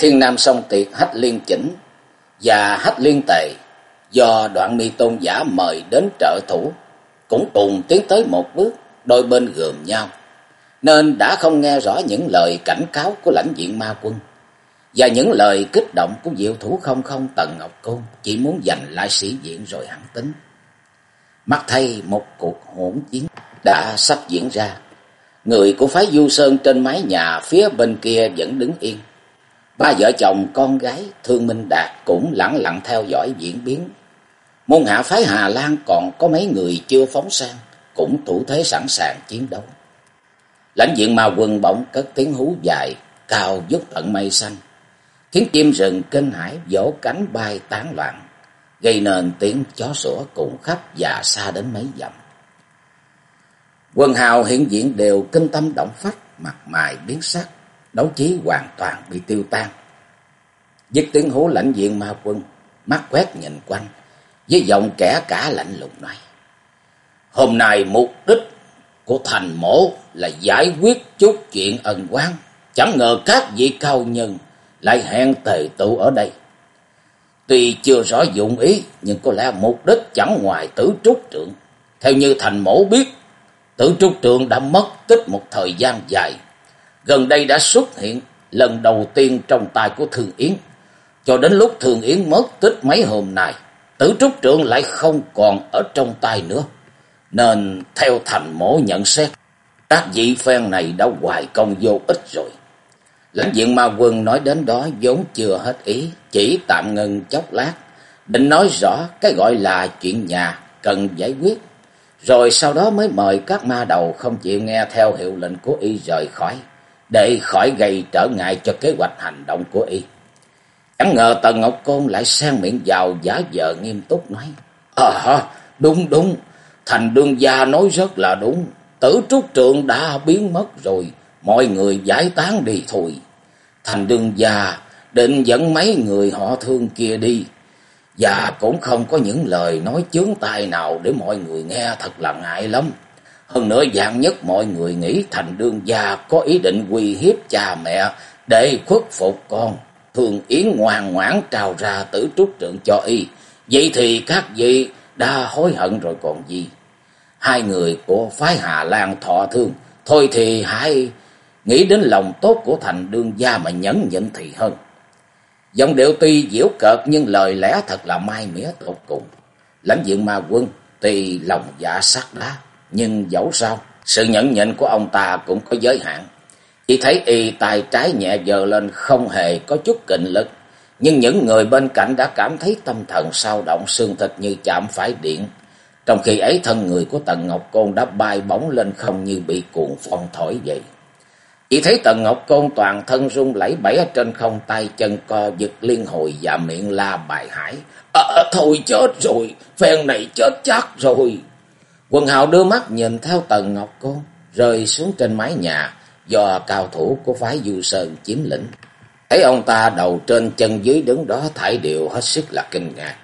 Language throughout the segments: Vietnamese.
Thiên Nam song tiệt Hách Liên Chỉnh và Hách Liên Tề do đoạn mi tôn giả mời đến trợ thủ cũng cùng tiến tới một bước đôi bên gườm nhau nên đã không nghe rõ những lời cảnh cáo của lãnh diện ma quân và những lời kích động của diệu thủ không không Tần Ngọc Côn chỉ muốn giành lại sĩ diện rồi hẳn tính. Mắt thay một cuộc hỗn chiến đã sắp diễn ra. Người của phái Du Sơn trên mái nhà phía bên kia vẫn đứng yên. Ba vợ chồng con gái Thương Minh Đạt cũng lặng lặng theo dõi diễn biến. Môn hạ phái Hà Lan còn có mấy người chưa phóng sang, cũng thủ thế sẵn sàng chiến đấu. Lãnh diện mà quần bỗng cất tiếng hú dài, cao vút tận mây xanh. Khiến chim rừng kinh hãi vỗ cánh bay tán loạn, gây nên tiếng chó sủa cùng khắp và xa đến mấy dặm. Quân hào hiện diện đều kinh tâm động phách, mặt mày biến sắc, đấu trí hoàn toàn bị tiêu tan. Dứt tiếng hú lãnh diện ma quân, mắt quét nhìn quanh, với giọng kẻ cả lạnh lùng nói. Hôm nay mục đích của thành mổ là giải quyết chút chuyện ân quan. Chẳng ngờ các vị cao nhân lại hẹn tề tụ ở đây. Tuy chưa rõ dụng ý, nhưng có lẽ mục đích chẳng ngoài tử trúc trượng. Theo như thành mổ biết, tử trúc trượng đã mất tích một thời gian dài. Gần đây đã xuất hiện lần đầu tiên trong tay của Thường Yến. Cho đến lúc Thường Yến mất tích mấy hôm nay, tử trúc trượng lại không còn ở trong tay nữa. Nên theo thành mổ nhận xét, các vị phen này đã hoài công vô ích rồi. Lãnh diện ma quân nói đến đó vốn chưa hết ý, chỉ tạm ngừng chốc lát, định nói rõ cái gọi là chuyện nhà cần giải quyết. Rồi sau đó mới mời các ma đầu không chịu nghe theo hiệu lệnh của y rời khỏi, để khỏi gây trở ngại cho kế hoạch hành động của y. Chẳng ngờ Tần Ngọc Côn lại sang miệng vào giả vờ nghiêm túc nói. Ờ đúng đúng, thành đương gia nói rất là đúng. Tử trúc trượng đã biến mất rồi, mọi người giải tán đi thôi. Thành đương gia định dẫn mấy người họ thương kia đi. Và cũng không có những lời nói chướng tai nào để mọi người nghe thật là ngại lắm. Hơn nữa, dạng nhất mọi người nghĩ thành đương gia có ý định uy hiếp cha mẹ, để khuất phục con. Thường Yến ngoan ngoãn trào ra tử trúc trượng cho y. Vậy thì các vị đã hối hận rồi còn gì. Hai người của phái Hà Lan thọ thương. Thôi thì hãy nghĩ đến lòng tốt của thành đương gia mà nhẫn nhịn thì hơn. Giọng điệu tuy diễu cợt nhưng lời lẽ thật là mai mía tột cùng. Lãnh diện ma quân, tuy lòng dạ sắc đá nhưng dẫu sao sự nhẫn nhịn của ông ta cũng có giới hạn. Chỉ thấy y tay trái nhẹ dờ lên không hề có chút kình lực. Nhưng những người bên cạnh đã cảm thấy tâm thần sao động xương thịt như chạm phải điện. Trong khi ấy thân người của Tần Ngọc Côn đã bay bóng lên không như bị cuộn phong thổi vậy. Chỉ thấy Tần Ngọc Côn toàn thân rung lẫy bẫy ở trên không tay chân co giật liên hồi và miệng la bài hải. À, thôi chết rồi, phen này chết chắc rồi. Quần hào đưa mắt nhìn theo Tần Ngọc Côn rơi xuống trên mái nhà do cao thủ của phái Du Sơn chiếm lĩnh. Thấy ông ta đầu trên chân dưới đứng đó thải điệu hết sức là kinh ngạc.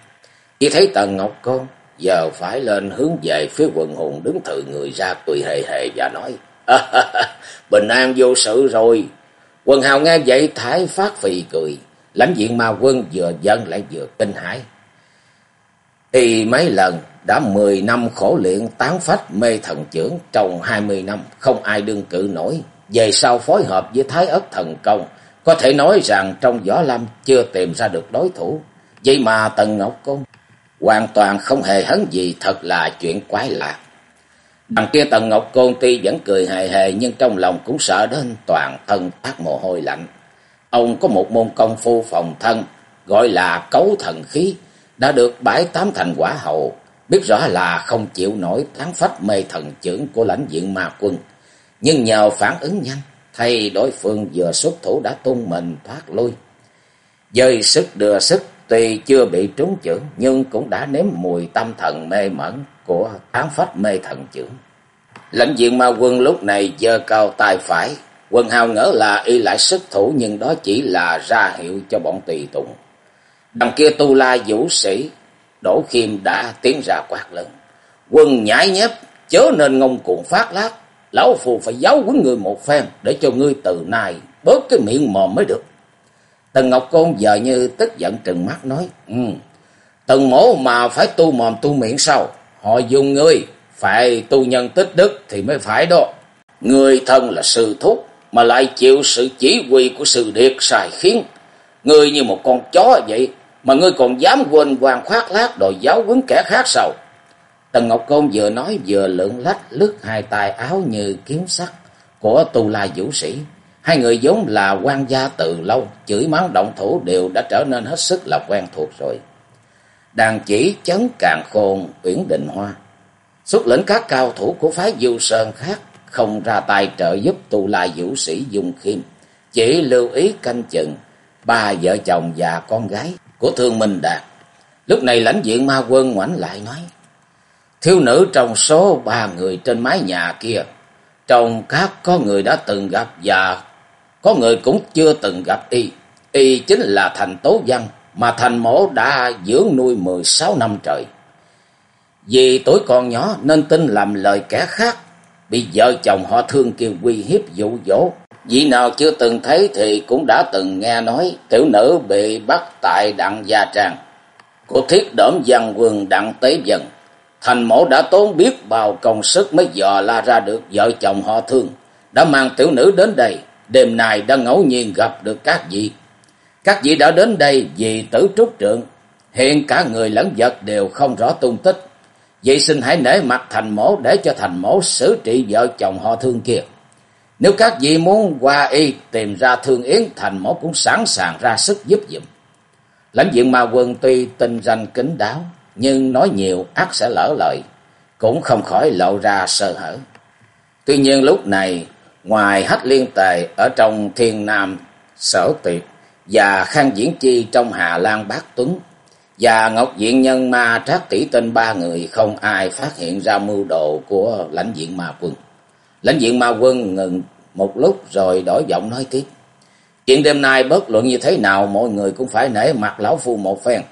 Chỉ thấy Tần Ngọc Côn giờ phải lên hướng về phía quần hùng đứng thự người ra cười hề hề và nói Bình an vô sự rồi. Quần hào nghe vậy thái phát phì cười. Lãnh diện ma quân vừa dân lại vừa kinh hãi. Thì mấy lần đã mười năm khổ luyện tán phách mê thần trưởng trong hai mươi năm không ai đương cự nổi. Về sau phối hợp với Thái Ất Thần Công, có thể nói rằng trong võ lâm chưa tìm ra được đối thủ. Vậy mà Tần Ngọc Côn hoàn toàn không hề hấn gì thật là chuyện quái lạ. Đằng kia Tần Ngọc Côn tuy vẫn cười hề hề nhưng trong lòng cũng sợ đến toàn thân tác mồ hôi lạnh. Ông có một môn công phu phòng thân gọi là cấu thần khí đã được bãi tám thành quả hậu biết rõ là không chịu nổi tán phách mê thần trưởng của lãnh diện ma quân Nhưng nhờ phản ứng nhanh, thay đối phương vừa xuất thủ đã tung mình thoát lui. Dơi sức đưa sức, tuy chưa bị trúng chưởng, nhưng cũng đã nếm mùi tâm thần mê mẩn của tán phách mê thần trưởng. Lãnh diện ma quân lúc này giơ cao tay phải, quân hào ngỡ là y lại sức thủ nhưng đó chỉ là ra hiệu cho bọn tùy tùng. Đằng kia tu la vũ sĩ, đổ khiêm đã tiến ra quát lớn. Quân nhãi nhép, chớ nên ngông cuồng phát lát. Lão phù phải giáo huấn người một phen để cho ngươi từ nay bớt cái miệng mồm mới được. Tần Ngọc Côn giờ như tức giận trừng mắt nói. Ừ, tần mổ mà phải tu mồm tu miệng sao? Họ dùng ngươi, phải tu nhân tích đức thì mới phải đó. Người thân là sư thúc, mà lại chịu sự chỉ huy của sự điệt xài khiến. Ngươi như một con chó vậy, mà ngươi còn dám quên hoàng khoác lác đòi giáo huấn kẻ khác sao? Tần Ngọc Côn vừa nói vừa lượn lách lướt hai tay áo như kiếm sắt của tu la vũ sĩ. Hai người vốn là quan gia từ lâu, chửi mắng động thủ đều đã trở nên hết sức là quen thuộc rồi. Đàn chỉ chấn càng khôn uyển định hoa. Xuất lĩnh các cao thủ của phái du sơn khác không ra tay trợ giúp tu la vũ sĩ dùng khiêm. Chỉ lưu ý canh chừng ba vợ chồng và con gái của Thương Minh Đạt. Lúc này lãnh diện ma quân ngoảnh lại nói. Thiếu nữ trong số ba người trên mái nhà kia. Trong các có người đã từng gặp và có người cũng chưa từng gặp y. Y chính là thành tố văn, mà thành mổ đã dưỡng nuôi mười sáu năm trời. Vì tuổi còn nhỏ nên tin làm lời kẻ khác. Bị vợ chồng họ thương kêu quy hiếp dụ dỗ. Vị nào chưa từng thấy thì cũng đã từng nghe nói, tiểu nữ bị bắt tại đặng gia trang. Của thiết đỡm văn quân đặng tế dần. Thành mổ đã tốn biết bao công sức mới dò la ra được vợ chồng họ thương. Đã mang tiểu nữ đến đây. Đêm nay đã ngẫu nhiên gặp được các vị. Các vị đã đến đây vì tử trúc trượng. Hiện cả người lẫn vật đều không rõ tung tích. Vậy xin hãy nể mặt thành mổ để cho thành mổ xử trị vợ chồng họ thương kia. Nếu các vị muốn qua y tìm ra thương yến thành mẫu cũng sẵn sàng ra sức giúp dùm. Lãnh diện ma quân tuy tinh danh kính đáo nhưng nói nhiều ác sẽ lỡ lời, cũng không khỏi lộ ra sơ hở. Tuy nhiên lúc này, ngoài hách liên tề ở trong thiên nam sở tiệt và khang diễn chi trong Hà Lan Bát Tuấn và Ngọc Diện Nhân Ma Trác Tỷ Tinh ba người không ai phát hiện ra mưu đồ của lãnh diện ma quân. Lãnh diện ma quân ngừng một lúc rồi đổi giọng nói tiếp. Chuyện đêm nay bất luận như thế nào mọi người cũng phải nể mặt lão phu một phen.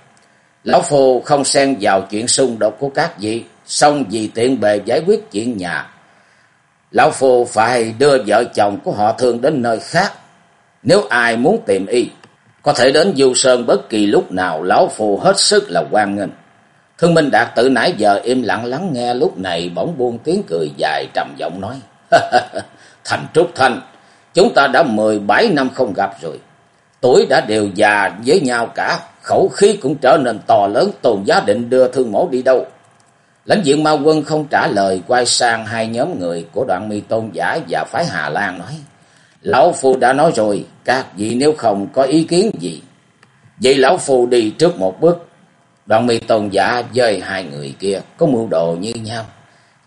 Lão Phu không xen vào chuyện xung đột của các vị, xong vì tiện bề giải quyết chuyện nhà. Lão Phu phải đưa vợ chồng của họ thương đến nơi khác. Nếu ai muốn tìm y, có thể đến Du Sơn bất kỳ lúc nào, Lão Phu hết sức là quan nghênh. Thương Minh Đạt từ nãy giờ im lặng lắng nghe lúc này bỗng buông tiếng cười dài trầm giọng nói. Thành Trúc Thanh, chúng ta đã mười bảy năm không gặp rồi. Tuổi đã đều già với nhau cả, khẩu khí cũng trở nên to lớn, tồn giá định đưa thương mổ đi đâu. Lãnh diện ma quân không trả lời, quay sang hai nhóm người của đoạn mi tôn giả và phái Hà Lan nói. Lão Phu đã nói rồi, các vị nếu không có ý kiến gì. Vậy Lão Phu đi trước một bước. Đoạn mi tôn giả dời hai người kia có mưu đồ như nhau.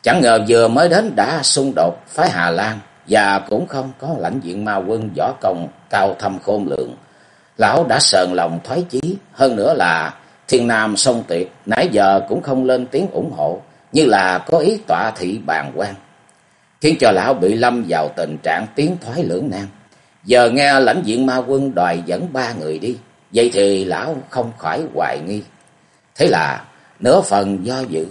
Chẳng ngờ vừa mới đến đã xung đột phái Hà Lan và cũng không có lãnh diện ma quân võ công cao thâm khôn lượng Lão đã sờn lòng thoái chí, hơn nữa là thiên nam sông tuyệt, nãy giờ cũng không lên tiếng ủng hộ, như là có ý tọa thị bàn quan. Khiến cho lão bị lâm vào tình trạng tiến thoái lưỡng nan. Giờ nghe lãnh diện ma quân đòi dẫn ba người đi, vậy thì lão không khỏi hoài nghi. Thế là nửa phần do dự,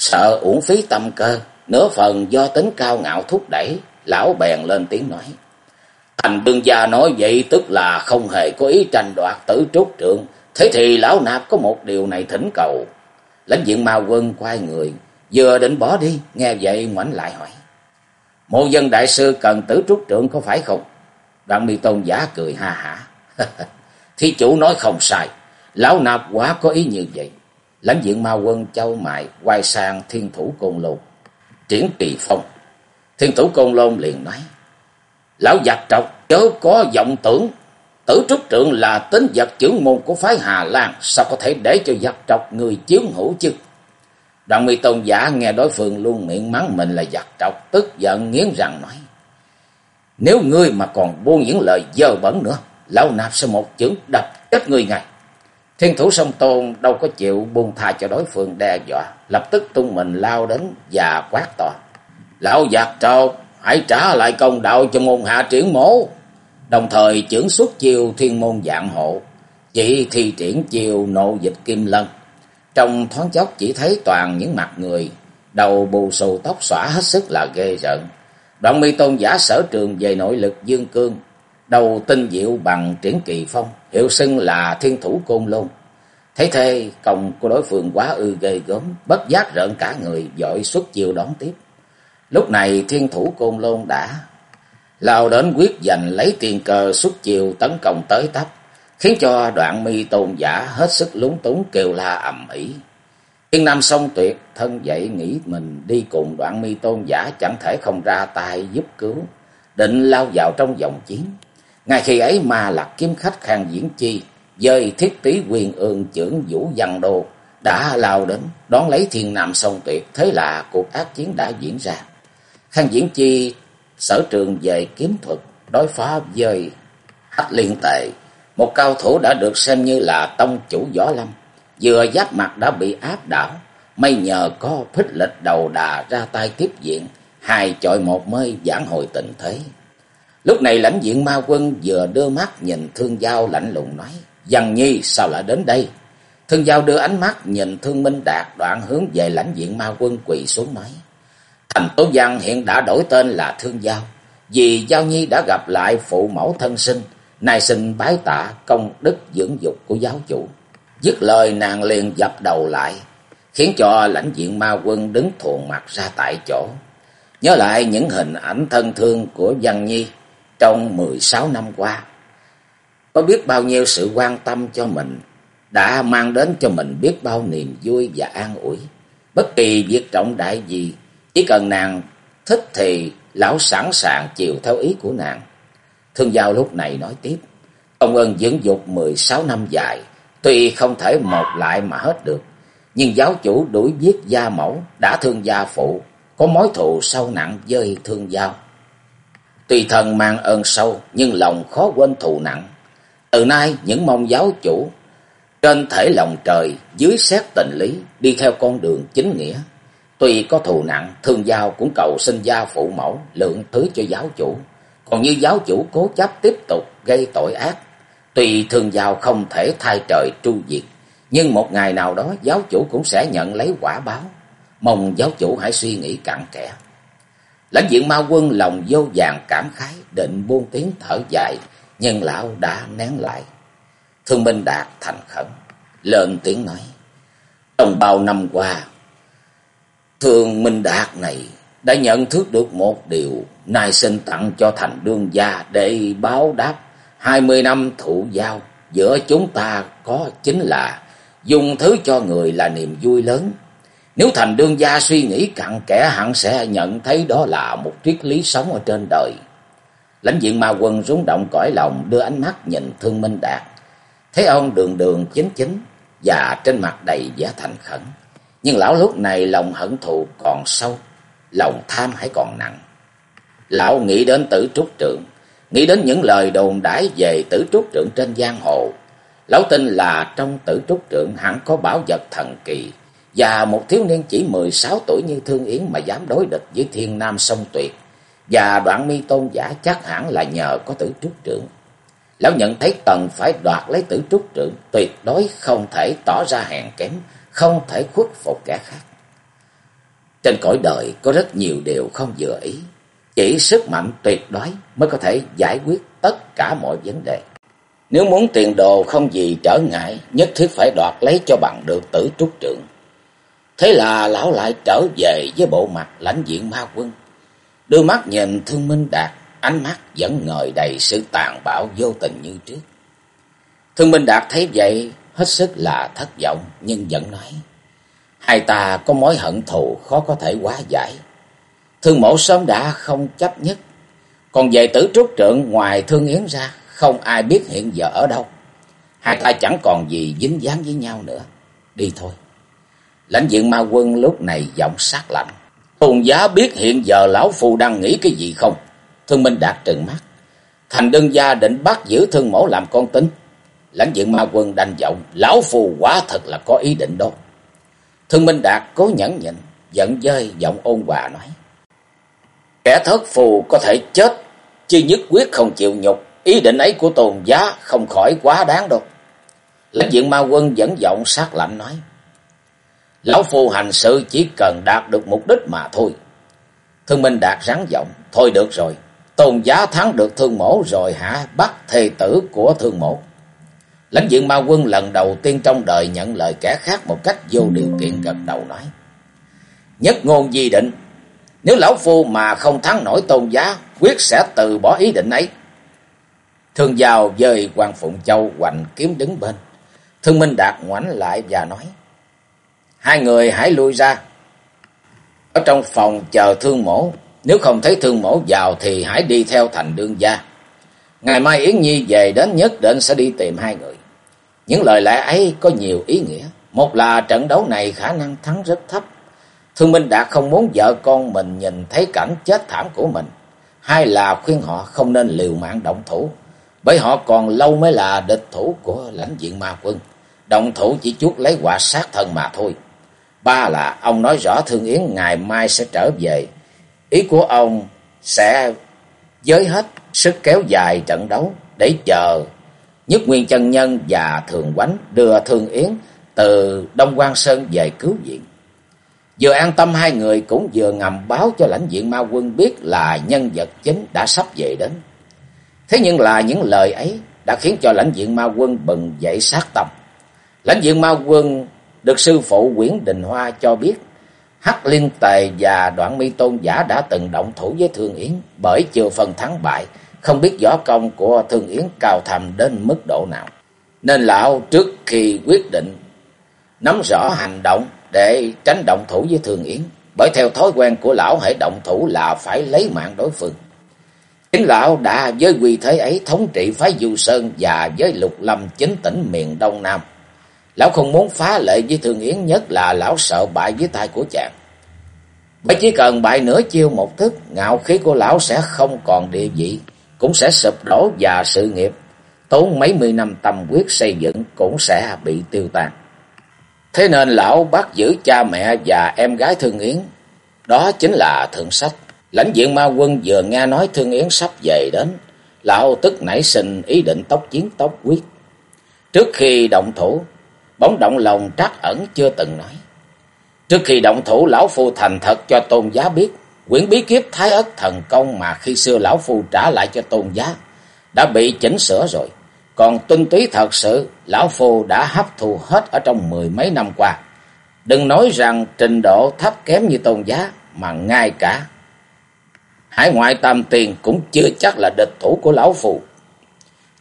sợ uổng phí tâm cơ, nửa phần do tính cao ngạo thúc đẩy, lão bèn lên tiếng nói. Thành đương gia nói vậy tức là không hề có ý tranh đoạt tử trúc trượng. Thế thì lão nạp có một điều này thỉnh cầu. Lãnh diện ma quân quay người, vừa định bỏ đi, nghe vậy ngoảnh lại hỏi. Mộ dân đại sư cần tử trúc trượng có phải không? Đoạn mi tôn giả cười ha hả. Thí chủ nói không sai, lão nạp quá có ý như vậy. Lãnh diện ma quân châu mại quay sang thiên thủ côn lôn. Triển kỳ phong. Thiên thủ côn lôn liền nói. Lão giặc trọc chớ có vọng tưởng. Tử trúc trượng là tính vật trưởng môn của phái Hà Lan. Sao có thể để cho giặc trọc người chiếu hữu chứ? đoàn mi tôn giả nghe đối phương luôn miệng mắng mình là giặc trọc, tức giận nghiến răng nói. Nếu ngươi mà còn buông những lời dơ bẩn nữa, lão nạp sẽ một chữ đập chết ngươi ngay. Thiên thủ sông tôn đâu có chịu buông tha cho đối phương đe dọa, lập tức tung mình lao đến và quát to. Lão giặc trâu hãy trả lại công đạo cho môn hạ triển mổ. Đồng thời trưởng xuất chiêu thiên môn dạng hộ, chỉ thi triển chiêu nộ dịch kim lân. Trong thoáng chốc chỉ thấy toàn những mặt người, đầu bù xù tóc xõa hết sức là ghê rợn. Đoạn mi tôn giả sở trường về nội lực dương cương, đầu tinh diệu bằng triển kỳ phong, hiệu xưng là thiên thủ côn lôn. Thấy thế, công của đối phương quá ư ghê gớm, bất giác rợn cả người, dội xuất chiêu đón tiếp. Lúc này thiên thủ côn lôn đã lao đến quyết giành lấy tiền cờ xuất chiều tấn công tới tấp, khiến cho đoạn mi tôn giả hết sức lúng túng kêu la ầm ĩ. Yên Nam song tuyệt thân dậy nghĩ mình đi cùng đoạn mi tôn giả chẳng thể không ra tay giúp cứu, định lao vào trong vòng chiến. Ngay khi ấy mà lạc kiếm khách khang diễn chi, dời thiết tí quyền ương trưởng vũ văn đô, đã lao đến đón lấy thiên nam sông tuyệt, thế là cuộc ác chiến đã diễn ra. Khang diễn chi sở trường về kiếm thuật đối phó với hách liên tệ, một cao thủ đã được xem như là tông chủ võ lâm, vừa giáp mặt đã bị áp đảo, may nhờ có phích lịch đầu đà ra tay tiếp diện, hai chọi một mới giảng hồi tình thế. Lúc này lãnh diện ma quân vừa đưa mắt nhìn thương giao lạnh lùng nói, Dần Nhi sao lại đến đây? Thương giao đưa ánh mắt nhìn thương minh đạt đoạn hướng về lãnh diện ma quân quỳ xuống nói. Thành Tố Văn hiện đã đổi tên là Thương Giao, vì Giao Nhi đã gặp lại phụ mẫu thân sinh, nay xin bái tạ công đức dưỡng dục của giáo chủ. Dứt lời nàng liền dập đầu lại, khiến cho lãnh diện ma quân đứng thuồng mặt ra tại chỗ. Nhớ lại những hình ảnh thân thương của Văn Nhi trong mười sáu năm qua. Có biết bao nhiêu sự quan tâm cho mình, đã mang đến cho mình biết bao niềm vui và an ủi. Bất kỳ việc trọng đại gì chỉ cần nàng thích thì lão sẵn sàng chiều theo ý của nàng. Thương giao lúc này nói tiếp. công ơn dưỡng dục mười sáu năm dài, tuy không thể một lại mà hết được. Nhưng giáo chủ đuổi giết gia mẫu, đã thương gia phụ, có mối thù sâu nặng với thương giao. Tùy thần mang ơn sâu, nhưng lòng khó quên thù nặng. Từ nay, những mong giáo chủ, trên thể lòng trời, dưới xét tình lý, đi theo con đường chính nghĩa, Tuy có thù nặng, thương giao cũng cầu xin gia phụ mẫu lượng thứ cho giáo chủ. Còn như giáo chủ cố chấp tiếp tục gây tội ác, tuy thương giao không thể thay trời tru diệt, nhưng một ngày nào đó giáo chủ cũng sẽ nhận lấy quả báo. Mong giáo chủ hãy suy nghĩ cặn kẽ. Lãnh diện ma quân lòng vô vàng cảm khái, định buông tiếng thở dài, nhưng lão đã nén lại. Thương Minh Đạt thành khẩn, lên tiếng nói. Trong bao năm qua, thương Minh Đạt này đã nhận thức được một điều, nay xin tặng cho thành đương gia để báo đáp hai mươi năm thụ giao giữa chúng ta có chính là dùng thứ cho người là niềm vui lớn. Nếu thành đương gia suy nghĩ cặn kẽ hẳn sẽ nhận thấy đó là một triết lý sống ở trên đời. Lãnh diện ma quân rúng động cõi lòng đưa ánh mắt nhìn Thương Minh Đạt. Thấy ông đường đường chính chính và trên mặt đầy vẻ thành khẩn. Nhưng lão lúc này lòng hận thù còn sâu, lòng tham hãy còn nặng. Lão nghĩ đến tử trúc trượng, nghĩ đến những lời đồn đãi về tử trúc trượng trên giang hồ. Lão tin là trong tử trúc trượng hẳn có bảo vật thần kỳ, và một thiếu niên chỉ mười sáu tuổi như Thương Yến mà dám đối địch với thiên nam sông tuyệt. Và đoạn mi tôn giả chắc hẳn là nhờ có tử trúc trưởng Lão nhận thấy tần phải đoạt lấy tử trúc trưởng tuyệt đối không thể tỏ ra hèn kém, không thể khuất phục kẻ khác. Trên cõi đời có rất nhiều điều không vừa ý, chỉ sức mạnh tuyệt đối mới có thể giải quyết tất cả mọi vấn đề. Nếu muốn tiền đồ không gì trở ngại, nhất thiết phải đoạt lấy cho bằng được tử trúc trưởng Thế là lão lại trở về với bộ mặt lãnh diện ma quân. Đưa mắt nhìn thương minh đạt, ánh mắt vẫn ngời đầy sự tàn bạo vô tình như trước. Thương minh đạt thấy vậy, hết sức là thất vọng nhưng vẫn nói. Hai ta có mối hận thù khó có thể hóa giải. Thương mẫu sớm đã không chấp nhất. Còn về tử trúc trượng ngoài thương yến ra, không ai biết hiện giờ ở đâu. Hai ta chẳng còn gì dính dáng với nhau nữa. Đi thôi. Lãnh diện ma quân lúc này giọng sát lạnh. Tôn giá biết hiện giờ lão phu đang nghĩ cái gì không? Thương Minh Đạt trừng mắt. Thành đơn gia định bắt giữ thương mẫu làm con tính Lãnh diện ma quân đành giọng. Lão phu quá thật là có ý định đó. Thương Minh Đạt cố nhẫn nhịn. Giận dơi giọng ôn hòa nói. Kẻ thất phù có thể chết. Chứ nhất quyết không chịu nhục. Ý định ấy của tôn giá không khỏi quá đáng đâu. Lãnh diện ma quân vẫn giọng sát lạnh nói. Lão Phu hành sự chỉ cần đạt được mục đích mà thôi. Thương Minh Đạt rắn giọng. Thôi được rồi. Tôn giá thắng được thương mổ rồi hả bắt thề tử của thương mổ. Lãnh diện ma quân lần đầu tiên trong đời nhận lời kẻ khác một cách vô điều kiện gật đầu nói. Nhất ngôn di định. Nếu lão phu mà không thắng nổi tôn giá, quyết sẽ từ bỏ ý định ấy. Thương giao dời quan Phụng Châu hoành kiếm đứng bên. Thương Minh Đạt ngoảnh lại và nói. Hai người hãy lui ra. Ở trong phòng chờ thương mổ. Nếu không thấy thương mổ vào thì hãy đi theo thành đương gia. Ngày mai Yến Nhi về đến nhất định sẽ đi tìm hai người. Những lời lẽ ấy có nhiều ý nghĩa. Một là trận đấu này khả năng thắng rất thấp. Thương Minh Đạt không muốn vợ con mình nhìn thấy cảnh chết thảm của mình. Hai là khuyên họ không nên liều mạng động thủ. Bởi họ còn lâu mới là địch thủ của lãnh diện ma quân. Động thủ chỉ chút lấy quả sát thân mà thôi. Ba là ông nói rõ Thương Yến ngày mai sẽ trở về. Ý của ông sẽ giới hết sức kéo dài trận đấu để chờ Nhất Nguyên chân Nhân và Thường Quánh đưa Thương Yến từ Đông Quan Sơn về cứu viện. Vừa an tâm, hai người cũng vừa ngầm báo cho lãnh diện ma quân biết là nhân vật chính đã sắp về đến. Thế nhưng là những lời ấy đã khiến cho lãnh diện ma quân bừng dậy sát tâm. Lãnh diện ma quân được sư phụ Quyển Đình Hoa cho biết Hắc Liên Tề và Đoạn Mi Tôn giả đã từng động thủ với Thương Yến bởi chưa phần thắng bại, không biết võ công của Thương Yến cao thầm đến mức độ nào. Nên lão trước khi quyết định nắm rõ hành động để tránh động thủ với Thương Yến, bởi theo thói quen của lão hãy động thủ là phải lấy mạng đối phương. Chính lão đã với quy thế ấy thống trị phái Du Sơn và với lục lâm chính tỉnh miền Đông Nam Lão không muốn phá lệ với Thương Yến nhất là lão sợ bại dưới tay của chàng. Bởi chỉ cần bại nửa chiêu một thức, ngạo khí của lão sẽ không còn địa vị, cũng sẽ sụp đổ và sự nghiệp, tốn mấy mươi năm tâm quyết xây dựng cũng sẽ bị tiêu tan. Thế nên lão bắt giữ cha mẹ và em gái Thương Yến, đó chính là Thượng Sách. Lãnh diện ma quân vừa nghe nói Thương Yến sắp về đến, lão tức nảy sinh ý định tốc chiến tốc quyết. Trước khi động thủ, Bóng động lòng trắc ẩn chưa từng nói. Trước khi động thủ, lão phu thành thật cho tôn giá biết. Quyển bí kiếp thái ất thần công mà khi xưa lão phu trả lại cho tôn giá. Đã bị chỉnh sửa rồi. Còn tinh túy thật sự, lão phu đã hấp thu hết ở trong mười mấy năm qua. Đừng nói rằng trình độ thấp kém như tôn giá, mà ngay cả. Hải ngoại tam tiền cũng chưa chắc là địch thủ của lão phu.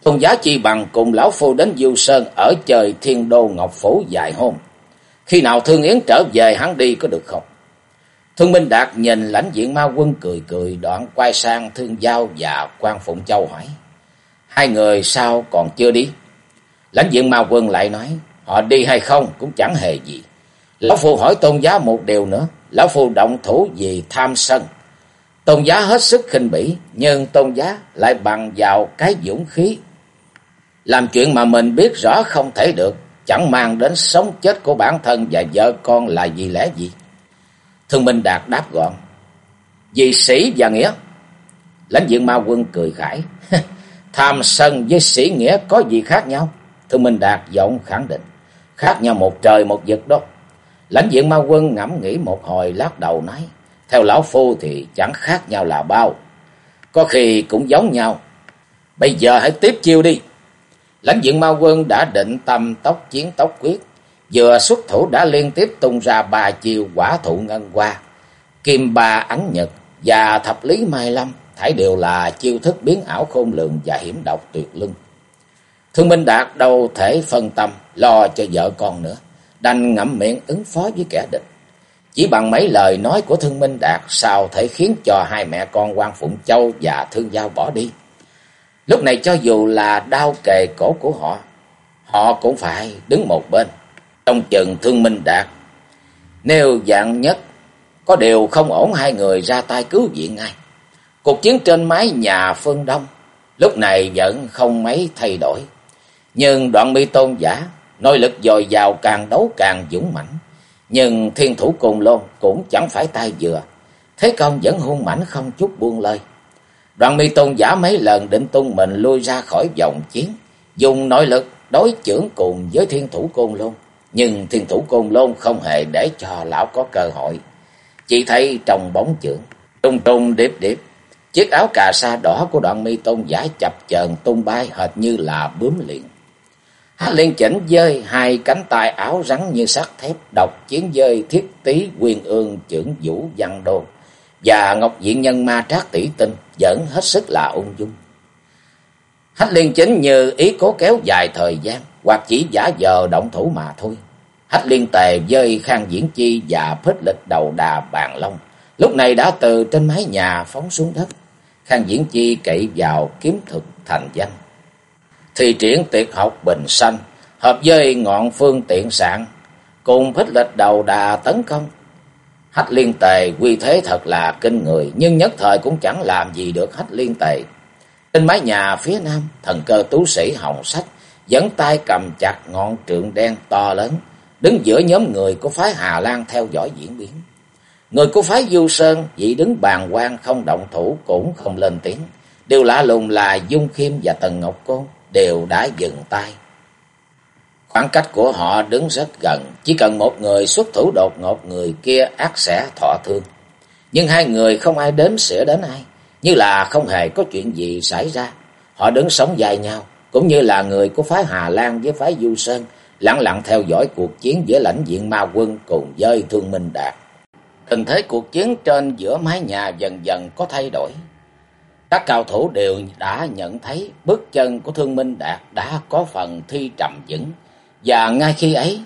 Tôn giá chi bằng cùng lão phu đến Du Sơn ở trời thiên đô Ngọc Phủ dài hôm. Khi nào Thương Yến trở về, hắn đi có được không? Thương Minh Đạt nhìn lãnh diện ma quân cười cười, đoạn quay sang Thương Giao và quan Phụng Châu hỏi. Hai người sao còn chưa đi? Lãnh diện ma quân lại nói. Họ đi hay không cũng chẳng hề gì. Lão Phu hỏi tôn giá một điều nữa. Lão Phu động thủ vì tham sân. Tôn giá hết sức khinh bỉ. Nhưng tôn giá lại bằng vào cái dũng khí làm chuyện mà mình biết rõ không thể được, chẳng mang đến sống chết của bản thân và vợ con là gì lẽ gì? Thương Minh Đạt đáp gọn. Vì sĩ và nghĩa. Lãnh diện ma quân cười khải. Tham sân với sĩ nghĩa có gì khác nhau? Thương Minh Đạt giọng khẳng định. Khác nhau một trời một vực đó. Lãnh diện ma quân ngẫm nghĩ một hồi lát đầu nói. Theo lão phu thì chẳng khác nhau là bao. Có khi cũng giống nhau. Bây giờ hãy tiếp chiêu đi. Lãnh diện ma quân đã định tâm tốc chiến tốc quyết. Vừa xuất thủ đã liên tiếp tung ra ba chiêu quả thụ ngân qua. Kim ba, ấn nhật và thập lý mai lâm. Thải đều là chiêu thức biến ảo khôn lường và hiểm độc tuyệt lưng. Thương Minh Đạt đâu thể phân tâm, lo cho vợ con nữa. Đành ngậm miệng ứng phó với kẻ địch. Chỉ bằng mấy lời nói của Thương Minh Đạt, sao thể khiến cho hai mẹ con quan Phụng Châu và Thương Giao bỏ đi. Lúc này cho dù là đau kề cổ của họ, họ cũng phải đứng một bên. Trong chừng thương minh đạt, Nếu dạng nhất có điều không ổn hai người ra tay cứu viện ngay. Cuộc chiến trên mái nhà phương Đông lúc này vẫn không mấy thay đổi. Nhưng đoạn mi tôn giả, nội lực dồi dào càng đấu càng dũng mãnh. Nhưng thiên thủ cùng lôn cũng chẳng phải tay vừa. Thế công vẫn hung mãnh không chút buông lơi. Đoạn mi tôn giả mấy lần định tung mình lui ra khỏi vòng chiến. Dùng nội lực đối chưởng cùng với thiên thủ côn lôn. Nhưng thiên thủ côn lôn không hề để cho lão có cơ hội. Chỉ thấy trong bóng chưởng, trung trung điệp điệp, chiếc áo cà sa đỏ của đoạn mi tôn giả chập chờn tung bay hệt như là bướm liền. Há liên chỉnh dơi hai cánh tay áo rắn như sắt thép, độc chiến dơi thiết tí quyền ương trưởng vũ văn đô. Và Ngọc Diện Nhân Ma Trác tỷ tinh vẫn hết sức là ung dung. Hách liên chính như ý cố kéo dài thời gian, hoặc chỉ giả giờ động thủ mà thôi. Hách liên tề dơi khang diễn chi và phết lịch đầu đà bàn long. Lúc này đã từ trên mái nhà phóng xuống đất. Khang diễn chi cậy vào kiếm thực thành danh. Thì triển tuyệt học bình sanh, hợp với ngọn phương tiện sạn, cùng phết lịch đầu đà tấn công. Hách liên tề quy thế thật là kinh người, nhưng nhất thời cũng chẳng làm gì được hách liên tề. Trên mái nhà phía nam, thần cơ tú sĩ hồng sách, dẫn tay cầm chặt ngọn trượng đen to lớn, đứng giữa nhóm người của phái Hà Lan theo dõi diễn biến. Người của phái Du Sơn chỉ đứng bàn quan không động thủ cũng không lên tiếng. Điều lạ lùng là Dung Khiêm và Tần Ngọc Côn đều đã dừng tay. Khoảng cách của họ đứng rất gần, chỉ cần một người xuất thủ đột ngột người kia ác sẽ thọ thương. Nhưng hai người không ai đến xỉa đến ai, như là không hề có chuyện gì xảy ra. Họ đứng sống dài nhau, cũng như là người của phái Hà Lan với phái Du Sơn, lặng lặng theo dõi cuộc chiến giữa lãnh diện ma quân cùng với Thương Minh Đạt. Tình thế cuộc chiến trên giữa mái nhà dần dần có thay đổi. Các cao thủ đều đã nhận thấy bước chân của Thương Minh Đạt đã có phần thi trầm vững. Và ngay khi ấy,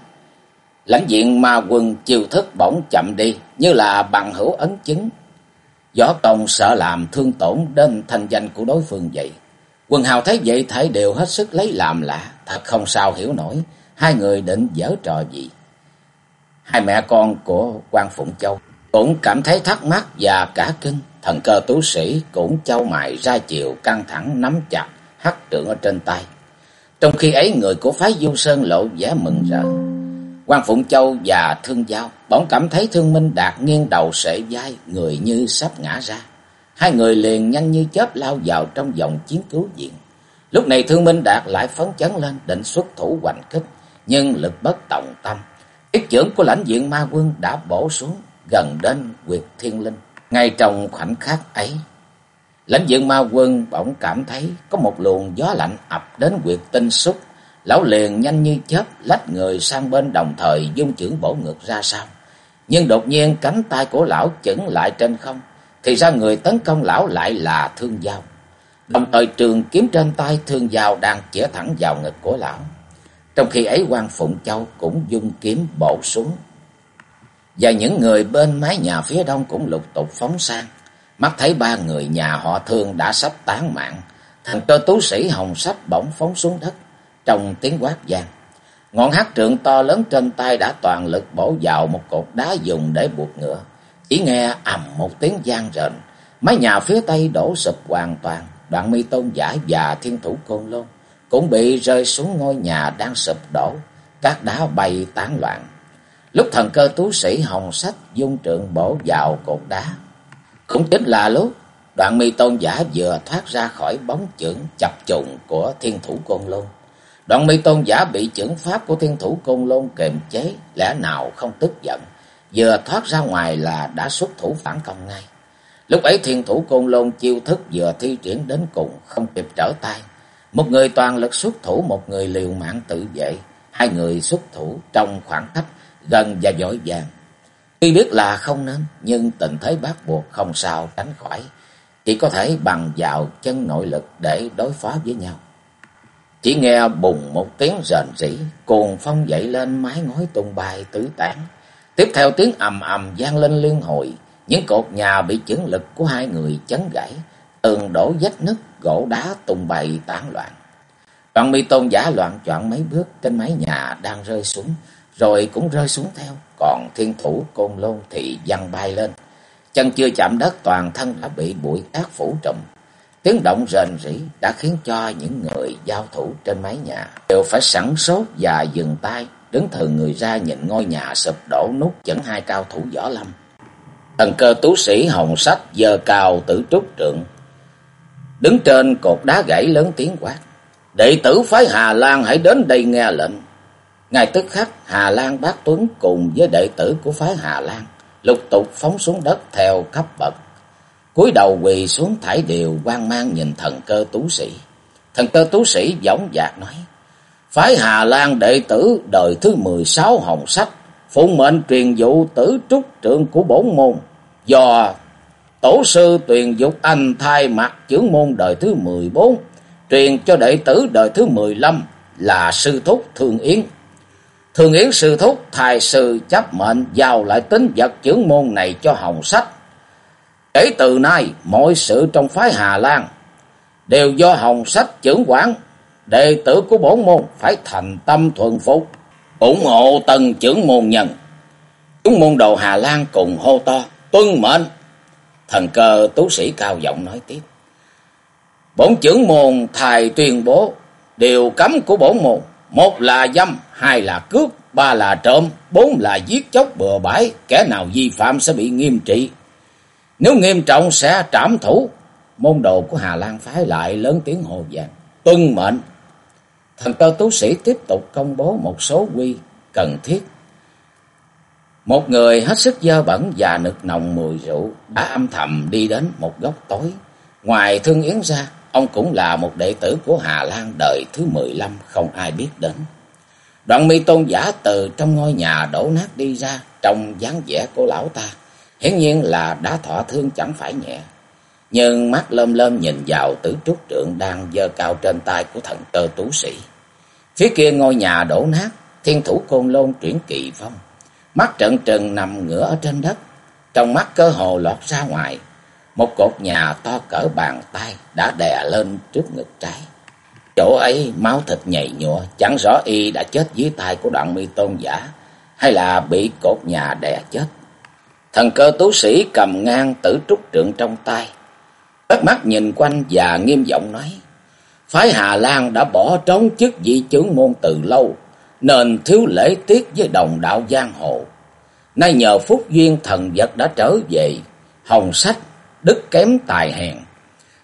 lãnh diện ma quân chiêu thức bỗng chậm đi như là bằng hữu ấn chứng. Võ công sợ làm thương tổn đến thanh danh của đối phương vậy. Quần hào thấy vậy thấy đều hết sức lấy làm lạ, thật không sao hiểu nổi hai người định giở trò gì. Hai mẹ con của quan Phụng Châu cũng cảm thấy thắc mắc và cả kinh. Thần cơ tú sĩ cũng châu mày ra chiều căng thẳng nắm chặt hắt trượng ở trên tay. Trong khi ấy người của phái Du Sơn lộ vẻ mừng rỡ. quan Phụng Châu và Thương Giao bỗng cảm thấy Thương Minh Đạt nghiêng đầu sệ vai, người như sắp ngã ra. Hai người liền nhanh như chớp lao vào trong dòng chiến cứu viện. Lúc này Thương Minh Đạt lại phấn chấn lên định xuất thủ hoành kích, nhưng lực bất tòng tâm. ít trưởng của lãnh diện ma quân đã bổ xuống gần đến quyệt thiên linh. Ngay trong khoảnh khắc ấy, lãnh diện ma quân bỗng cảm thấy có một luồng gió lạnh ập đến quyệt tinh xúc. Lão liền nhanh như chớp lách người sang bên đồng thời dung trưởng bổ ngược ra sau. Nhưng đột nhiên cánh tay của lão chững lại trên không. Thì ra người tấn công lão lại là thương giao. Đồng thời trường kiếm trên tay thương giao đang chĩa thẳng vào ngực của lão. Trong khi ấy quan Phụng Châu cũng dung kiếm bổ xuống. Và những người bên mái nhà phía đông cũng lục tục phóng sang. Mắt thấy ba người nhà họ thương đã sắp tán mạng. thằng cơ tú sĩ hồng sách bỗng phóng xuống đất. Trong tiếng quát gian Ngọn hát trượng to lớn trên tay đã toàn lực bổ vào một cột đá dùng để buộc ngựa. Chỉ nghe ầm một tiếng gian rền. Mái nhà phía tây đổ sụp hoàn toàn. Đoạn mi tôn giả và thiên thủ côn lôn cũng bị rơi xuống ngôi nhà đang sụp đổ, các đá bay tán loạn. Lúc thần cơ tú sĩ hồng sách dung trượng bổ vào cột đá, cũng chính là lúc đoạn mi tôn giả vừa thoát ra khỏi bóng chưởng chập trùng của thiên thủ côn lôn. Đoạn mi tôn giả bị chưởng pháp của thiên thủ côn lôn kềm chế, lẽ nào không tức giận, vừa thoát ra ngoài là đã xuất thủ phản công ngay. Lúc ấy thiên thủ côn lôn chiêu thức vừa thi triển đến cùng không kịp trở tay, một người toàn lực xuất thủ, một người liều mạng tự vệ. Hai người xuất thủ trong khoảng cách gần và dội vàng. Tuy biết là không nên, nhưng tình thế bắt buộc không sao tránh khỏi. Chỉ có thể bằng vào chân nội lực để đối phó với nhau. Chỉ nghe bùng một tiếng rền rỉ, cuồng phong dậy lên mái ngói tung bay tứ tán. Tiếp theo tiếng ầm ầm gian lên liên hồi, những cột nhà bị chấn lực của hai người chấn gãy, tường đổ vết nứt, gỗ đá tung bay tán loạn. Đoạn mi tôn giả loạn chọn mấy bước trên mái nhà đang rơi xuống, rồi cũng rơi xuống theo. Còn thiên thủ côn lôn thì văng bay lên. Chân chưa chạm đất toàn thân đã bị bụi cát phủ trùm. Tiếng động rền rỉ đã khiến cho những người giao thủ trên mái nhà đều phải sẵn sốt và dừng tay, đứng thừ người ra nhìn ngôi nhà sụp đổ nút dẫn hai cao thủ võ lâm. Thần cơ tú sĩ hồng sách giờ cao tử trúc trượng, đứng trên cột đá gãy lớn tiếng quát. Đệ tử phái Hà Lan hãy đến đây nghe lệnh. Ngay tức khắc Hà Lan Bác Tuấn cùng với đệ tử của phái Hà Lan lục tục phóng xuống đất theo cấp bậc cúi đầu quỳ xuống thải đều quan mang nhìn thần cơ tú sĩ. Thần cơ tú sĩ giọng dạc nói, Phái Hà Lan đệ tử đời thứ mười sáu hồng sách, phụng mệnh truyền dụ tử trúc trượng của bổn môn, do tổ sư tuyển dục anh thay mặt chưởng môn đời thứ mười bốn truyền cho đệ tử đời thứ mười lăm là sư thúc Thương Yến thường Yến sư thúc thài sư chấp mệnh giao lại tính vật trưởng môn này cho hồng sách Kể từ nay, mọi sự trong phái Hà Lan đều do Hồng Sách trưởng quản. Đệ tử của bổn môn phải thành tâm thuần phục, ủng hộ tần trưởng môn nhân. Chúng môn đầu Hà Lan cùng hô to, tuân mệnh. Thần cơ tú sĩ cao giọng nói tiếp. Bổn trưởng môn thài tuyên bố, điều cấm của bổn môn, một là dâm, hai là cướp, ba là trộm, bốn là giết chóc bừa bãi, kẻ nào vi phạm sẽ bị nghiêm trị. Nếu nghiêm trọng sẽ trảm thủ. Môn đồ của Hà Lan phái lại lớn tiếng hồ vàng. Tuân mệnh. Thần cơ tú sĩ tiếp tục công bố một số quy cần thiết. Một người hết sức dơ bẩn và nực nồng mùi rượu đã âm thầm đi đến một góc tối. Ngoài Thương Yến ra, ông cũng là một đệ tử của Hà Lan đời thứ mười lăm không ai biết đến. Đoạn mi tôn giả từ trong ngôi nhà đổ nát đi ra trong dáng vẻ của lão ta hiển nhiên là đã thọ thương chẳng phải nhẹ. Nhưng mắt lơm lơm nhìn vào tử trúc trượng đang dơ cao trên tay của thần tơ tú sĩ. Phía kia ngôi nhà đổ nát, thiên thủ côn lôn chuyển kỳ phong. Mắt trận trừng nằm ngửa ở trên đất, trong mắt cơ hồ lọt ra ngoài. Một cột nhà to cỡ bàn tay đã đè lên trước ngực trái. Chỗ ấy máu thịt nhầy nhụa, chẳng rõ y đã chết dưới tay của đoạn mi tôn giả, hay là bị cột nhà đè chết. Thần cơ tú sĩ cầm ngang tử trúc trượng trong tay. Bắt mắt nhìn quanh và nghiêm giọng nói. Phái Hà Lan đã bỏ trống chức vị trưởng môn từ lâu. Nên thiếu lễ tiết với đồng đạo giang hồ. Nay nhờ phúc duyên thần vật đã trở về. Hồng sách, đức kém tài hèn.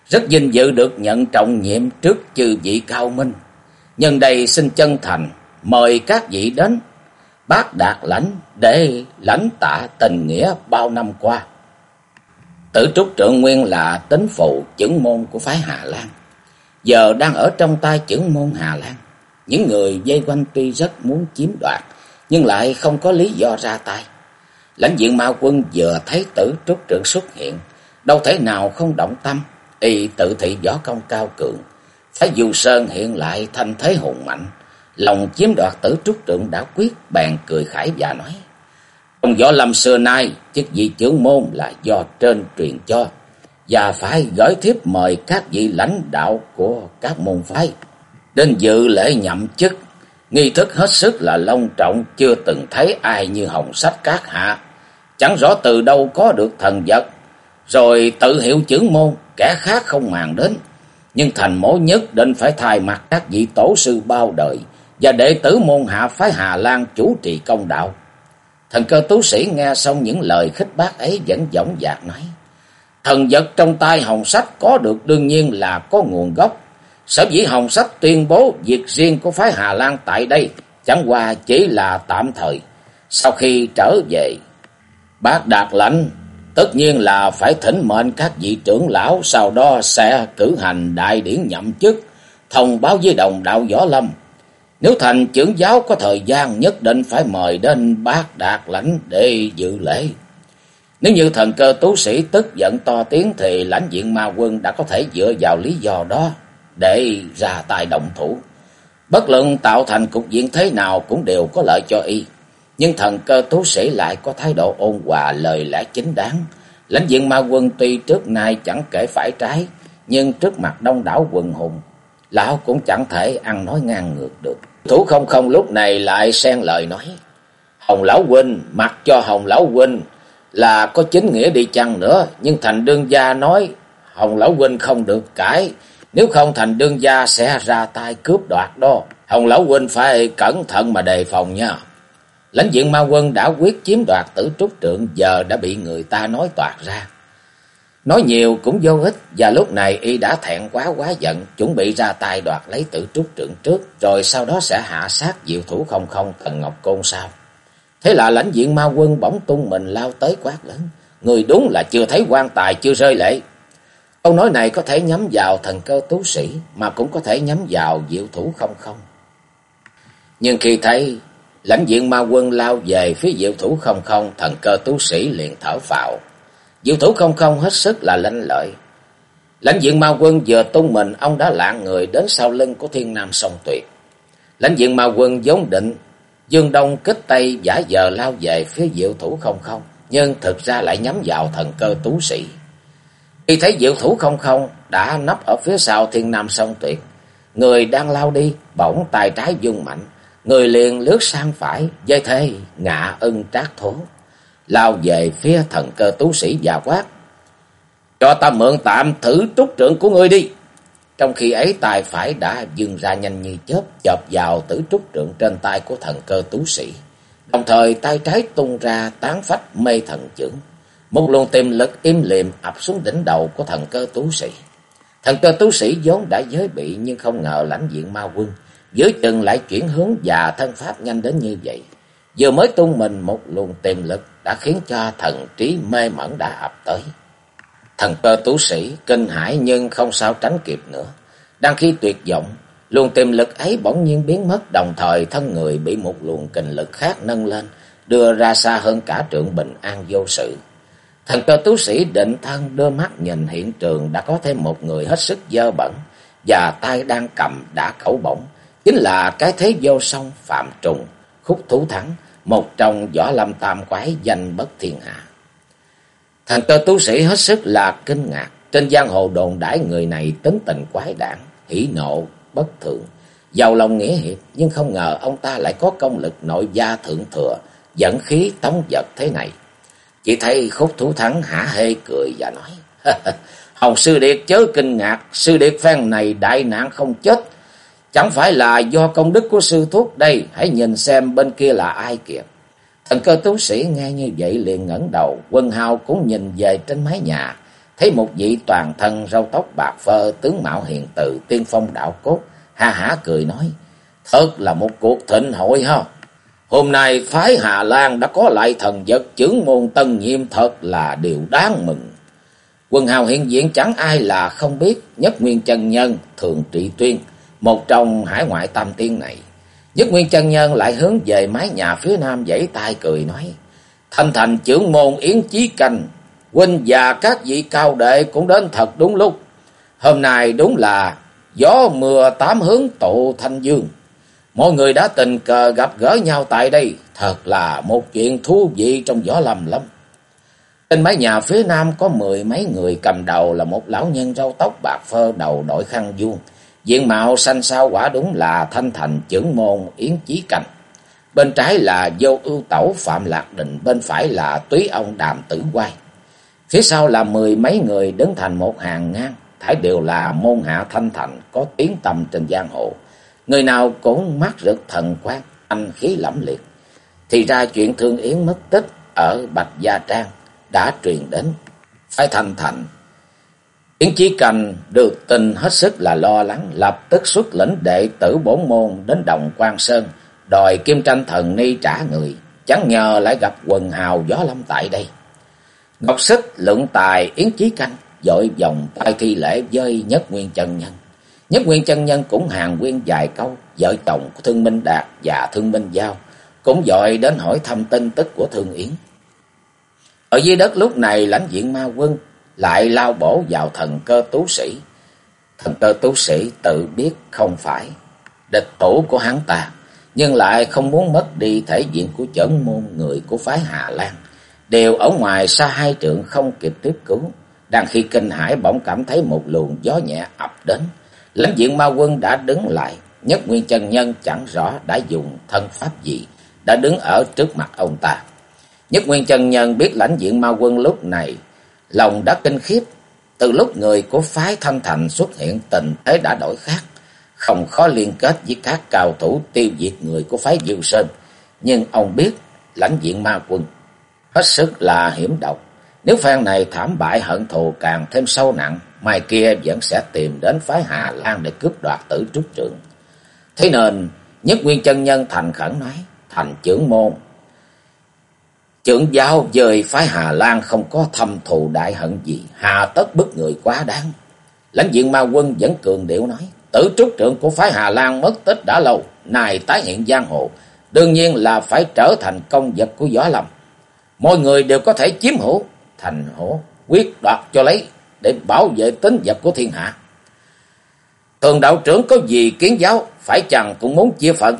Rất vinh dự được nhận trọng nhiệm trước chư vị cao minh. Nhân đây xin chân thành mời các vị đến bác đạt lãnh để lãnh tạ tình nghĩa bao năm qua. Tử trúc trượng nguyên là tính phụ trưởng môn của phái Hà Lan. Giờ đang ở trong tay trưởng môn Hà Lan. Những người dây quanh tuy rất muốn chiếm đoạt, nhưng lại không có lý do ra tay. Lãnh diện ma quân vừa thấy tử trúc trượng xuất hiện, đâu thể nào không động tâm, y tự thị võ công cao cường. Phải dù sơn hiện lại thanh thế hùng mạnh, lòng chiếm đoạt tử trúc trượng đã quyết, bèn cười khải và nói. Trong võ lâm xưa nay, chức vị trưởng môn là do trên truyền cho, và phải gửi thiếp mời các vị lãnh đạo của các môn phái đến dự lễ nhậm chức. Nghi thức hết sức là long trọng, chưa từng thấy ai như hồng sách các hạ. Chẳng rõ từ đâu có được thần vật, rồi tự hiệu trưởng môn, kẻ khác không màng đến. Nhưng thành mối nhất định phải thay mặt các vị tổ sư bao đời, và đệ tử môn hạ phái Hà Lan chủ trì công đạo. Thần cơ tú sĩ nghe xong những lời khích bác ấy vẫn dõng dạc nói. Thần vật trong tay hồng sách có được đương nhiên là có nguồn gốc. Sở dĩ hồng sách tuyên bố việc riêng của phái Hà Lan tại đây chẳng qua chỉ là tạm thời. Sau khi trở về, bác đạt lãnh tất nhiên là phải thỉnh mệnh các vị trưởng lão sau đó sẽ cử hành đại điển nhậm chức, thông báo với đồng đạo Võ Lâm nếu thành trưởng giáo có thời gian nhất định phải mời đến bác đạt lãnh để dự lễ. Nếu như thần cơ tú sĩ tức giận to tiếng thì lãnh diện ma quân đã có thể dựa vào lý do đó để ra tay động thủ. Bất luận tạo thành cục diện thế nào cũng đều có lợi cho y. Nhưng thần cơ tú sĩ lại có thái độ ôn hòa lời lẽ chính đáng. Lãnh diện ma quân tuy trước nay chẳng kể phải trái, nhưng trước mặt đông đảo quần hùng, lão cũng chẳng thể ăn nói ngang ngược được. Thủ không không lúc này lại xen lời nói. Hồng Lão Huynh, mặc cho Hồng Lão Huynh là có chính nghĩa đi chăng nữa, nhưng thành đương gia nói Hồng Lão Huynh không được cãi, nếu không thành đương gia sẽ ra tay cướp đoạt đó. Hồng Lão Huynh phải cẩn thận mà đề phòng nha. Lãnh diện ma quân đã quyết chiếm đoạt tử trúc trượng, giờ đã bị người ta nói toạc ra. Nói nhiều cũng vô ích, và lúc này y đã thẹn quá quá giận, chuẩn bị ra tay đoạt lấy tử trúc trượng trước, rồi sau đó sẽ hạ sát diệu thủ không không thần ngọc côn sao. Thế là lãnh diện ma quân bỗng tung mình lao tới quát lớn. Người đúng là chưa thấy quan tài, chưa rơi lệ. Câu nói này có thể nhắm vào thần cơ tú sĩ, mà cũng có thể nhắm vào diệu thủ không không. Nhưng khi thấy lãnh diện ma quân lao về phía diệu thủ không không thần cơ tú sĩ liền thở phào. Diệu thủ không không hết sức là lanh lợi. Lãnh diện ma quân vừa tung mình ông đã lạng người đến sau lưng của thiên nam sông tuyệt. Lãnh diện ma quân vốn định Dương Đông kích tay giả giờ lao về phía diệu thủ không không, nhưng thực ra lại nhắm vào thần cơ tú sĩ. Khi thấy diệu thủ không không đã nấp ở phía sau thiên nam sông tuyệt, người đang lao đi, bỗng tay trái dung mạnh, người liền lướt sang phải, dây thế ngạ ân trác thố, lao về phía thần cơ tú sĩ già quát. Cho ta mượn tạm thử trúc trượng của ngươi đi. Trong khi ấy tay phải đã dừng ra nhanh như chớp chộp vào tử trúc trượng trên tay của thần cơ tú sĩ. Đồng thời tay trái tung ra tán phách mê thần trưởng. Một luồng tiềm lực im liềm ập xuống đỉnh đầu của thần cơ tú sĩ. Thần cơ tú sĩ vốn đã giới bị nhưng không ngờ lãnh diện ma quân. Dưới chừng lại chuyển hướng và thân pháp nhanh đến như vậy. Vừa mới tung mình một luồng tiềm lực đã khiến cho thần trí mê mẩn đã ập tới. Thần cơ tú sĩ kinh hãi nhưng không sao tránh kịp nữa. Đang khi tuyệt vọng, luồng tiềm lực ấy bỗng nhiên biến mất đồng thời thân người bị một luồng kình lực khác nâng lên, đưa ra xa hơn cả trượng bình an vô sự. Thần cơ tú sĩ định thân đưa mắt nhìn hiện trường đã có thêm một người hết sức dơ bẩn và tay đang cầm đã cẩu bổng. Chính là cái thế vô song Phạm Trùng, khúc thú thắng, một trong võ lâm tam quái danh bất thiên hạ. Thần cơ tú sĩ hết sức là kinh ngạc. Trên giang hồ đồn đãi người này tính tình quái đản, hỉ nộ, bất thường. Giàu lòng nghĩa hiệp, nhưng không ngờ ông ta lại có công lực nội gia thượng thừa, dẫn khí tống vật thế này. Chỉ thấy khúc thủ thắng hả hê cười và nói, Hồng sư điệt chớ kinh ngạc, sư điệt phen này đại nạn không chết. Chẳng phải là do công đức của sư thuốc đây, hãy nhìn xem bên kia là ai kìa. Thần cơ tú sĩ nghe như vậy liền ngẩng đầu, quân hào cũng nhìn về trên mái nhà, thấy một vị toàn thân râu tóc bạc phơ, tướng mạo hiền từ, tiên phong đạo cốt, ha hả cười nói, thật là một cuộc thịnh hội ha. Hôm nay phái Hà Lan đã có lại thần vật chướng môn tân nhiệm thật là điều đáng mừng. Quân hào hiện diện chẳng ai là không biết, nhất nguyên chân nhân, thường trị tuyên, một trong hải ngoại tam tiên này. Nhất Nguyên chân Nhân lại hướng về mái nhà phía nam dãy tay cười nói. Thanh thành trưởng môn Yến Chí Canh, huynh và các vị cao đệ cũng đến thật đúng lúc. Hôm nay đúng là gió mưa tám hướng tụ thanh dương. Mọi người đã tình cờ gặp gỡ nhau tại đây, thật là một chuyện thú vị trong gió lầm lắm. Trên mái nhà phía nam có mười mấy người cầm đầu là một lão nhân râu tóc bạc phơ đầu đội khăn vuông Diện mạo xanh sao quả đúng là thanh thành trưởng môn Yến Chí Cảnh. Bên trái là vô ưu tẩu Phạm Lạc Định, bên phải là túy ông Đàm Tử Quay. Phía sau là mười mấy người đứng thành một hàng ngang, thải đều là môn hạ thanh thành có tiếng tầm trên giang hồ. Người nào cũng mắt rực thần quang, anh khí lẫm liệt. Thì ra chuyện thương Yến mất tích ở Bạch Gia Trang đã truyền đến. Phải thanh thành Yến Chí Cành được tin hết sức là lo lắng, lập tức xuất lĩnh đệ tử bổn môn đến đồng quan sơn, đòi kim tranh thần ni trả người, chẳng nhờ lại gặp quần hào gió lâm tại đây. Ngọc Xích lượng tài Yến Chí Canh, dội vòng tay thi lễ với Nhất Nguyên Chân Nhân. Nhất Nguyên Chân Nhân cũng hàng nguyên vài câu, vợ chồng của Thương Minh Đạt và Thương Minh Giao, cũng dội đến hỏi thăm tin tức của Thương Yến. Ở dưới đất lúc này lãnh diện ma quân lại lao bổ vào thần cơ tú sĩ. Thần cơ tú sĩ tự biết không phải địch thủ của hắn ta, nhưng lại không muốn mất đi thể diện của chẩn môn người của phái Hà Lan. Đều ở ngoài xa hai trượng không kịp tiếp cứu. Đang khi kinh hải bỗng cảm thấy một luồng gió nhẹ ập đến. Lãnh diện ma quân đã đứng lại. Nhất Nguyên chân Nhân chẳng rõ đã dùng thân pháp gì. đã đứng ở trước mặt ông ta. Nhất Nguyên chân nhân biết lãnh diện ma quân lúc này, lòng đã kinh khiếp. Từ lúc người của phái Thanh Thành xuất hiện tình thế đã đổi khác, không khó liên kết với các cao thủ tiêu diệt người của phái diêu Sơn. Nhưng ông biết lãnh diện ma quân hết sức là hiểm độc. Nếu phen này thảm bại hận thù càng thêm sâu nặng, mai kia vẫn sẽ tìm đến phái Hà Lan để cướp đoạt tử trúc trưởng. Thế nên, Nhất Nguyên chân nhân thành khẩn nói, thành trưởng môn. Trưởng giáo dời phái Hà Lan không có thâm thù đại hận gì, hà tất bức người quá đáng. Lãnh diện ma quân vẫn cường điệu nói, tử trúc trưởng của phái Hà Lan mất tích đã lâu, này tái hiện giang hồ, đương nhiên là phải trở thành công vật của gió lâm. Mọi người đều có thể chiếm hữu, thành hổ, quyết đoạt cho lấy, để bảo vệ tính vật của thiên hạ. Thường đạo trưởng có gì kiến giáo, phải chăng cũng muốn chia phận.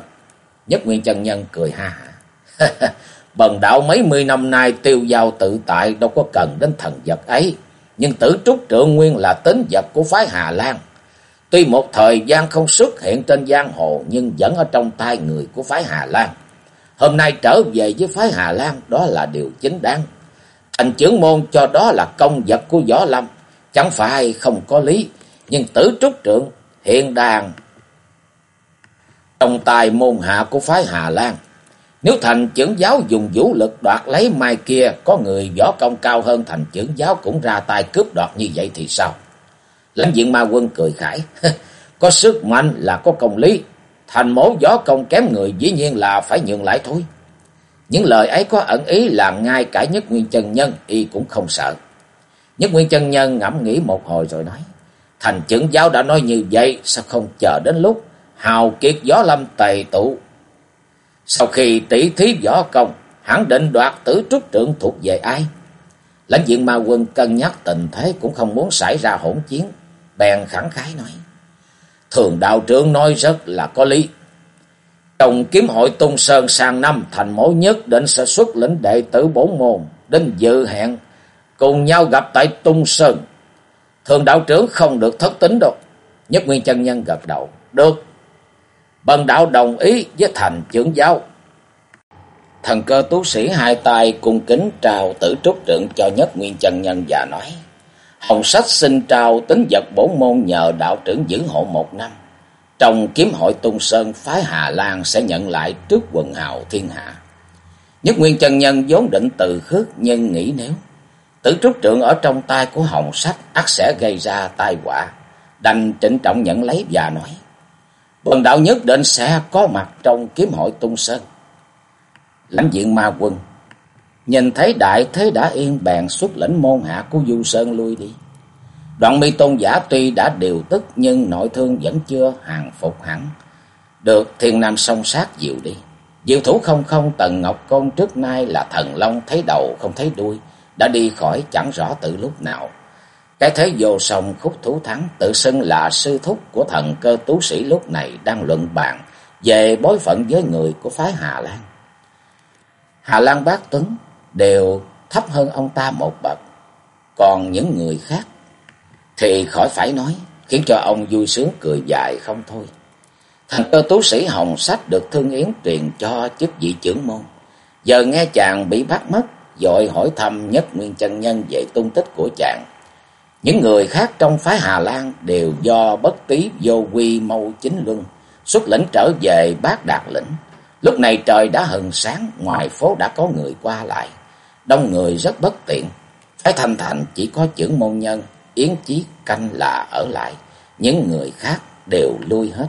Nhất Nguyên chân Nhân cười ha ha. Bần đạo mấy mươi năm nay tiêu giao tự tại, đâu có cần đến thần vật ấy. Nhưng tử trúc trượng nguyên là tính vật của phái Hà Lan. Tuy một thời gian không xuất hiện trên giang hồ, nhưng vẫn ở trong tay người của phái Hà Lan. Hôm nay trở về với phái Hà Lan, đó là điều chính đáng. Thành trưởng môn cho đó là công vật của Võ Lâm. Chẳng phải không có lý. Nhưng tử trúc trượng hiện đàn trong tài môn hạ của phái Hà Lan. Nếu thành trưởng giáo dùng vũ lực đoạt lấy mai kia, có người võ công cao hơn thành trưởng giáo cũng ra tay cướp đoạt như vậy thì sao? Lãnh diện ma quân cười khải, có sức mạnh là có công lý, thành mẫu võ công kém người dĩ nhiên là phải nhường lại thôi. Những lời ấy có ẩn ý là ngay cả nhất nguyên chân nhân y cũng không sợ. Nhất nguyên chân nhân ngẫm nghĩ một hồi rồi nói, thành trưởng giáo đã nói như vậy, sao không chờ đến lúc hào kiệt gió lâm tề tụ. Sau khi tỷ thí võ công, hẳn định đoạt tử trúc trưởng thuộc về ai? Lãnh diện ma quân cân nhắc tình thế cũng không muốn xảy ra hỗn chiến, bèn khẳng khái nói. Thường đạo trưởng nói rất là có lý. Trong kiếm hội tung sơn sang năm, thành mẫu nhất định sẽ xuất lĩnh đệ tử bốn môn, đến dự hẹn, cùng nhau gặp tại tung sơn. Thường đạo trưởng không được thất tính đâu. Nhất Nguyên chân Nhân gật đầu. Được, Bần đạo đồng ý với thành trưởng giáo. Thần cơ tú sĩ hai tay cung kính trao tử trúc trượng cho nhất nguyên chân nhân và nói. Hồng sách xin trao tính vật bổn môn nhờ đạo trưởng giữ hộ một năm. Trong kiếm hội tung sơn, phái Hà Lan sẽ nhận lại trước quận hào thiên hạ. Nhất nguyên chân nhân vốn định từ khước nhưng nghĩ nếu, tử trúc trượng ở trong tay của hồng sách ắt sẽ gây ra tai họa. Đành trịnh trọng nhận lấy và nói. Bần đạo nhất định sẽ có mặt trong kiếm hội tung sơn. Lãnh diện ma quân. Nhìn thấy đại thế đã yên bèn xuất lĩnh môn hạ của Du Sơn lui đi. Đoạn mi tôn giả tuy đã điều tức nhưng nội thương vẫn chưa hàng phục hẳn. Được thiên nam song sát dịu đi. Diệu thủ không không tần ngọc con trước nay là thần long thấy đầu không thấy đuôi. Đã đi khỏi chẳng rõ từ lúc nào. Cái thế vô song khúc thú thắng tự xưng là sư thúc của thần cơ tú sĩ lúc này đang luận bàn về bối phận với người của phái Hà Lan. Hà Lan Bác Tuấn đều thấp hơn ông ta một bậc, còn những người khác thì khỏi phải nói, khiến cho ông vui sướng cười dài không thôi. Thần cơ tú sĩ Hồng Sách được Thương Yến truyền cho chức vị trưởng môn. Giờ nghe chàng bị bắt mất, dội hỏi thăm nhất nguyên chân nhân về tung tích của chàng. Những người khác trong phái Hà Lan đều do bất tí vô quy mâu chính luân, xuất lĩnh trở về bác đạt lĩnh. Lúc này trời đã hừng sáng, ngoài phố đã có người qua lại. Đông người rất bất tiện. Phái Thanh Thành chỉ có trưởng môn nhân, Yến Chí Canh là ở lại. Những người khác đều lui hết.